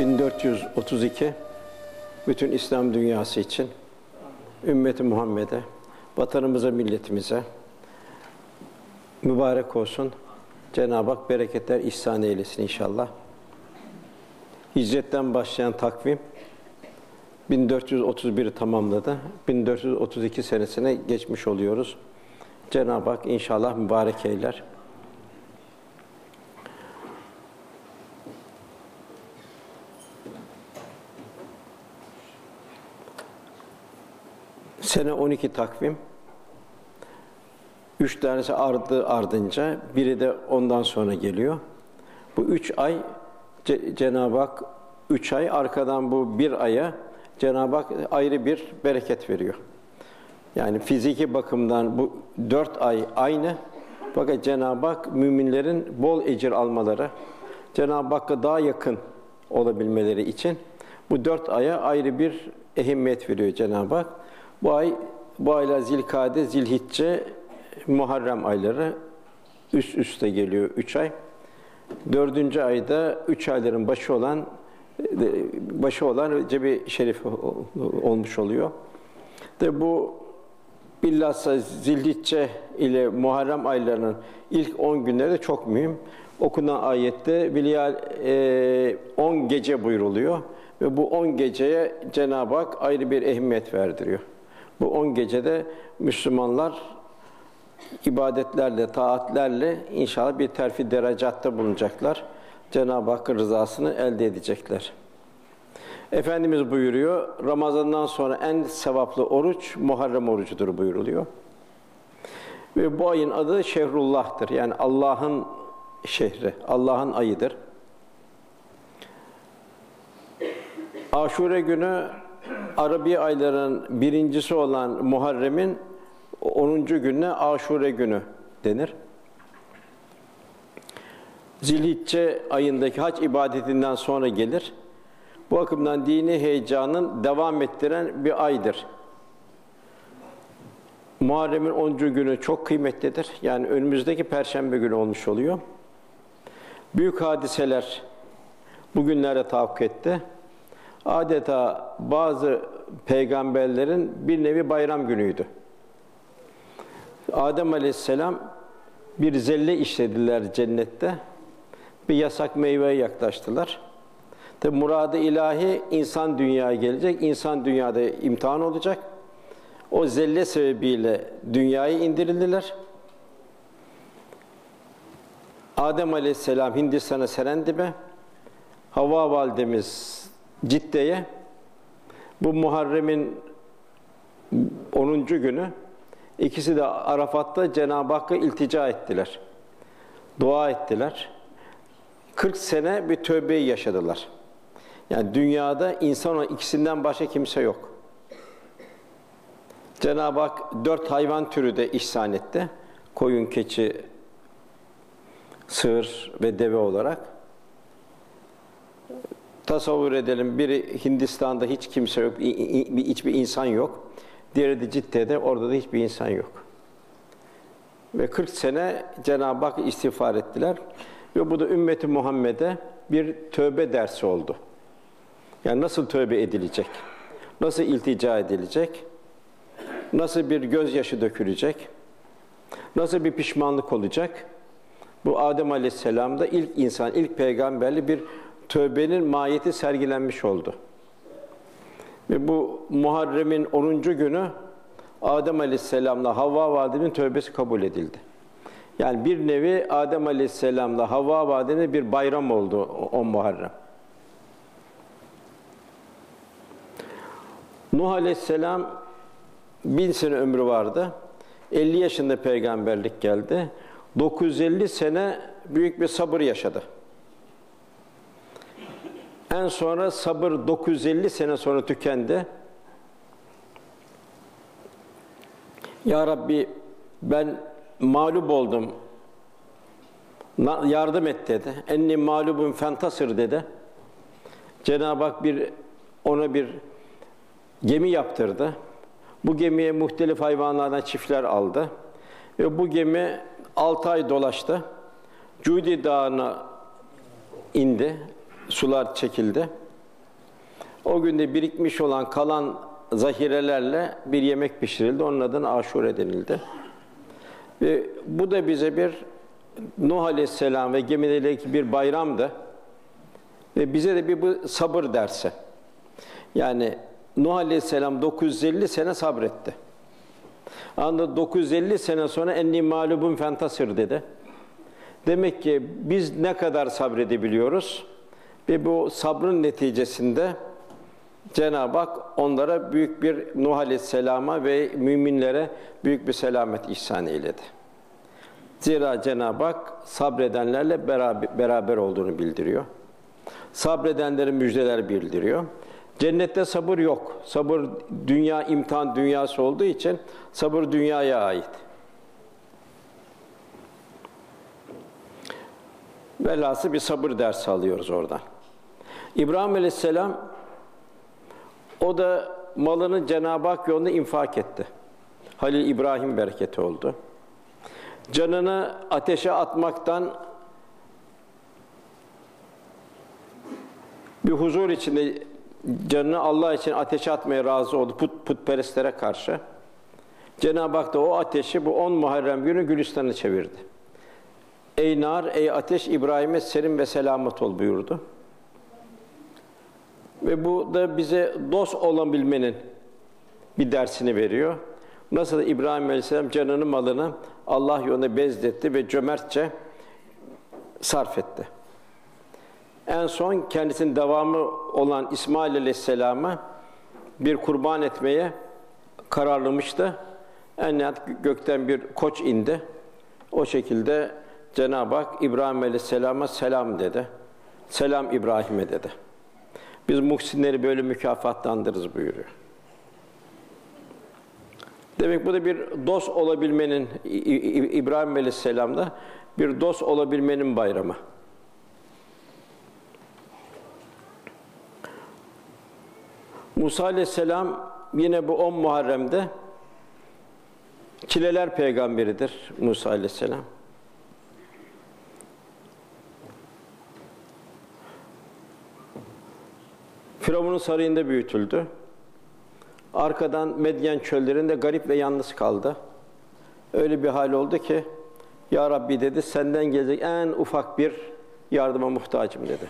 1432 bütün İslam dünyası için ümmeti Muhammed'e, vatanımıza, milletimize mübarek olsun. Cenab-ı Hak bereketler ihsan eylesin inşallah. Hicretten başlayan takvim 1431'i tamamladı. 1432 senesine geçmiş oluyoruz. Cenab-ı Hak inşallah mübarek eyler. Sene 12 takvim. Üç tanesi ardı ardınca, biri de ondan sonra geliyor. Bu üç ay Cenab-ı Hak üç ay arkadan bu bir aya Cenab-ı Hak ayrı bir bereket veriyor. Yani fiziki bakımdan bu dört ay aynı. Fakat Cenab-ı Hak müminlerin bol ecir almaları, Cenab-ı Hakk'a daha yakın olabilmeleri için bu dört aya ayrı bir ehemmiyet veriyor Cenab-ı Hak. Bu ay, bu aylar Zilkade, Zilhicce, Muharrem ayları üst üste geliyor üç ay. Dördüncü ayda üç ayların başı olan başı olan Recep-i Şerif olmuş oluyor. De bu bilhassa Zilhicce ile Muharrem aylarının ilk 10 günleri de çok mühim. Okunan ayette Vilya 10 e, gece buyruluyor ve bu 10 geceye Cenab-ı Hak ayrı bir ehemmiyet verdiriyor. Bu 10 gecede Müslümanlar ibadetlerle, taatlerle inşallah bir terfi derecatta bulunacaklar. Cenab-ı Hakk'ın rızasını elde edecekler. Efendimiz buyuruyor, Ramazan'dan sonra en sevaplı oruç Muharrem orucudur buyuruluyor. Ve bu ayın adı Şehrullah'tır. Yani Allah'ın şehri, Allah'ın ayıdır. Aşure günü Arabi ayların birincisi olan Muharrem'in 10. gününe Aşure günü denir. Zilhicce ayındaki hac ibadetinden sonra gelir. Bu bakımdan dini heyecanın devam ettiren bir aydır. Muharrem'in 10. günü çok kıymetlidir. Yani önümüzdeki perşembe günü olmuş oluyor. Büyük hadiseler bugünlere tahakkuk etti. Adeta bazı peygamberlerin bir nevi bayram günüydü. Adem Aleyhisselam bir zelle işlediler cennette. Bir yasak meyveye yaklaştılar. Tabi muradı ilahi insan dünyaya gelecek. İnsan dünyada imtihan olacak. O zelle sebebiyle dünyaya indirildiler. Adem Aleyhisselam Hindistan'a Serendip'e, Havva validemiz Cidde'ye bu Muharrem'in 10. günü ikisi de Arafat'ta Cenab-ı Hakk'a iltica ettiler. Dua ettiler. 40 sene bir tövbeyi yaşadılar. Yani dünyada insan ikisinden başka kimse yok. Cenab-ı Hak dört hayvan türü de ihsan etti. Koyun, keçi, sığır ve deve olarak. Tasavvur edelim, biri Hindistan'da hiç kimse yok, hiçbir insan yok. Diğeri de Cidde'de, orada da hiçbir insan yok. Ve 40 sene Cenab-ı Hak istiğfar ettiler. Ve bu da ümmeti Muhammed'e bir tövbe dersi oldu. Yani nasıl tövbe edilecek? Nasıl iltica edilecek? Nasıl bir gözyaşı dökülecek? Nasıl bir pişmanlık olacak? Bu Adem Aleyhisselam'da ilk insan, ilk peygamberli bir tövbenin mahiyeti sergilenmiş oldu. Ve bu Muharrem'in 10. günü Adem Aleyhisselam'la Havva Vadi'nin tövbesi kabul edildi. Yani bir nevi Adem Aleyhisselam'la Havva Vadi'nin bir bayram oldu o Muharrem. Nuh Aleyhisselam bin sene ömrü vardı. 50 yaşında peygamberlik geldi. 950 sene büyük bir sabır yaşadı. En sonra sabır 950 sene sonra tükendi. Ya Rabbi ben mağlup oldum. Yardım et dedi. Enni mağlubun fentasır dedi. Cenab-ı Hak bir ona bir gemi yaptırdı. Bu gemiye muhtelif hayvanlardan çiftler aldı. Ve bu gemi 6 ay dolaştı. Cudi Dağı'na indi sular çekildi. O günde birikmiş olan kalan zahirelerle bir yemek pişirildi. Onun adına aşure denildi. Ve bu da bize bir Nuh Aleyhisselam ve gemideki bir bayramdı. Ve bize de bir bu sabır dersi. Yani Nuh Aleyhisselam 950 sene sabretti. Anda 950 sene sonra enni mağlubun fentasır dedi. Demek ki biz ne kadar sabredebiliyoruz ve bu sabrın neticesinde Cenab-ı Hak onlara büyük bir Nuh Aleyhisselam'a ve müminlere büyük bir selamet ihsan eyledi. Zira Cenab-ı Hak sabredenlerle beraber, beraber olduğunu bildiriyor. Sabredenlerin müjdeler bildiriyor. Cennette sabır yok. Sabır dünya imtihan dünyası olduğu için sabır dünyaya ait. Velhası bir sabır dersi alıyoruz oradan. İbrahim Aleyhisselam o da malını Cenab-ı Hak yolunda infak etti. Halil İbrahim bereketi oldu. Canını ateşe atmaktan bir huzur içinde canını Allah için ateşe atmaya razı oldu put, putperestlere karşı. Cenab-ı Hak da o ateşi bu 10 Muharrem günü Gülistan'a çevirdi. Ey nar, ey ateş İbrahim'e serin ve selamet ol buyurdu. Ve bu da bize dost olabilmenin bir dersini veriyor. Nasıl İbrahim Aleyhisselam canını malını Allah yolunda bezdetti ve cömertçe sarf etti. En son kendisinin devamı olan İsmail Aleyhisselam'ı bir kurban etmeye kararlamıştı. En nihayet gökten bir koç indi. O şekilde Cenab-ı Hak İbrahim Aleyhisselam'a selam dedi. Selam İbrahim'e dedi. Biz muhsinleri böyle mükafatlandırırız buyuruyor. Demek bu da bir dost olabilmenin İbrahim Aleyhisselam'da bir dost olabilmenin bayramı. Musa Aleyhisselam yine bu 10 Muharrem'de çileler peygamberidir Musa Aleyhisselam. Firavun'un sarayında büyütüldü. Arkadan Medyen çöllerinde garip ve yalnız kaldı. Öyle bir hal oldu ki, Ya Rabbi dedi, senden gelecek en ufak bir yardıma muhtacım dedi.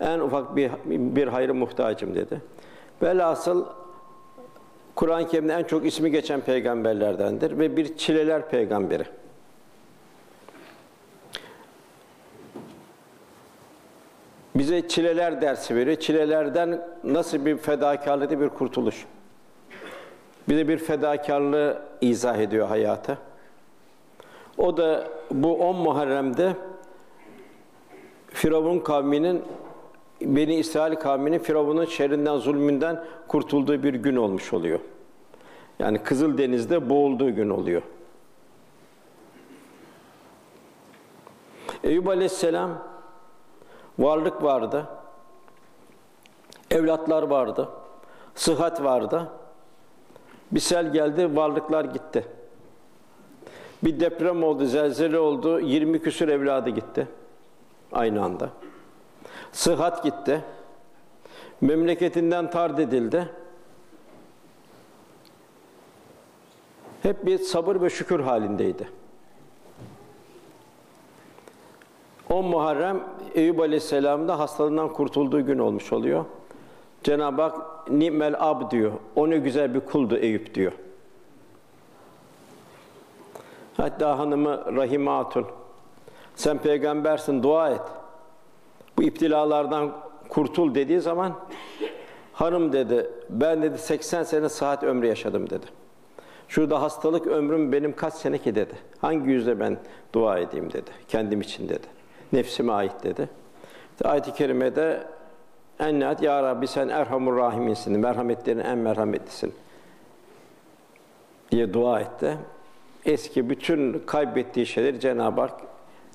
En ufak bir, bir hayrı muhtacım dedi. Velhasıl Kur'an-ı Kerim'de en çok ismi geçen peygamberlerdendir ve bir çileler peygamberi. Bize çileler dersi veriyor. Çilelerden nasıl bir fedakarlığı bir kurtuluş. Bize bir fedakarlığı izah ediyor hayata. O da bu 10 Muharrem'de Firavun kavminin Beni İsrail kavminin Firavun'un şerrinden, zulmünden kurtulduğu bir gün olmuş oluyor. Yani Kızıl Deniz'de boğulduğu gün oluyor. Eyüp Aleyhisselam Varlık vardı. Evlatlar vardı. Sıhhat vardı. Bir sel geldi, varlıklar gitti. Bir deprem oldu, zelzele oldu, 20 küsur evladı gitti. Aynı anda. Sıhhat gitti. Memleketinden tard edildi. Hep bir sabır ve şükür halindeydi. 10 Muharrem Eyüp Aleyhisselam'da hastalığından kurtulduğu gün olmuş oluyor. Cenab-ı Hak nimel ab diyor. O ne güzel bir kuldu Eyüp diyor. Hatta hanımı Rahime sen peygambersin dua et. Bu iptilalardan kurtul dediği zaman hanım dedi ben dedi 80 sene saat ömrü yaşadım dedi. Şurada hastalık ömrüm benim kaç sene ki dedi. Hangi yüzle ben dua edeyim dedi. Kendim için dedi nefsime ait dedi. Ayet-i kerimede en nihayet ya Rabbi sen erhamur rahiminsin, merhametlerin en merhametlisin diye dua etti. Eski bütün kaybettiği şeyleri Cenab-ı Hak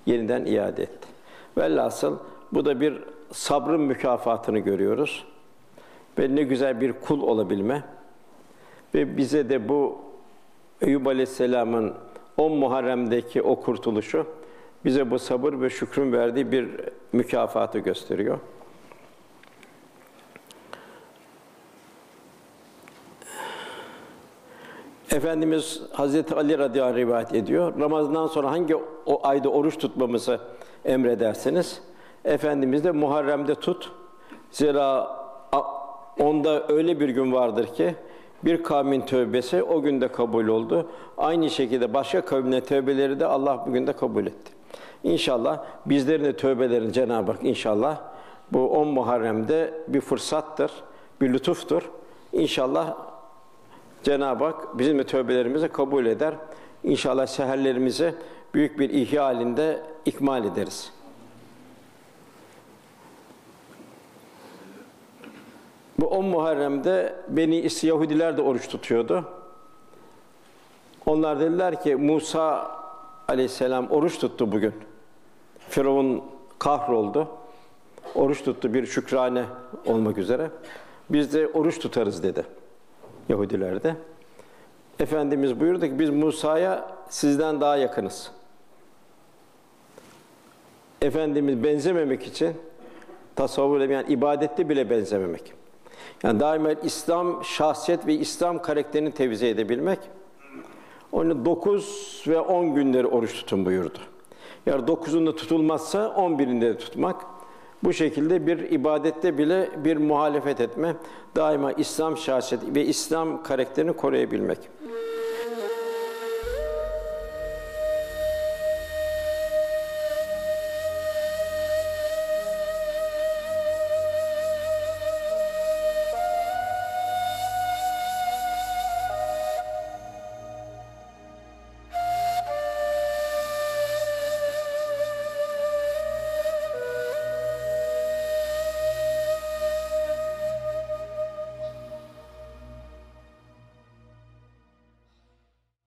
yeniden iade etti. Velhasıl bu da bir sabrın mükafatını görüyoruz. Ve ne güzel bir kul olabilme. Ve bize de bu Eyüp Aleyhisselam'ın 10 Muharrem'deki o kurtuluşu bize bu sabır ve şükrün verdiği bir mükafatı gösteriyor. Efendimiz Hazreti Ali radıyallahu anh rivayet ediyor. Ramazan'dan sonra hangi o ayda oruç tutmamızı emredersiniz? Efendimiz de Muharrem'de tut. Zira onda öyle bir gün vardır ki bir kavmin tövbesi o günde kabul oldu. Aynı şekilde başka kavmin tövbeleri de Allah bugün de kabul etti. İnşallah bizlerin de tövbelerin Cenab-ı Hak inşallah bu 10 Muharrem'de bir fırsattır, bir lütuftur. İnşallah Cenab-ı Hak bizim de tövbelerimizi kabul eder. İnşallah seherlerimizi büyük bir ihya halinde ikmal ederiz. Bu 10 Muharrem'de Beni Yahudiler de oruç tutuyordu. Onlar dediler ki Musa aleyhisselam oruç tuttu bugün. Firavun kahroldu. Oruç tuttu bir şükrane olmak üzere. Biz de oruç tutarız dedi. Yahudiler de. Efendimiz buyurdu ki biz Musa'ya sizden daha yakınız. Efendimiz benzememek için tasavvur yani ibadette bile benzememek. Yani daima İslam şahsiyet ve İslam karakterini tevzi edebilmek. Onu 9 ve 10 günleri oruç tutun buyurdu. Yani 9'unda tutulmazsa 11'inde de tutmak. Bu şekilde bir ibadette bile bir muhalefet etme, daima İslam şahsiyeti ve İslam karakterini koruyabilmek.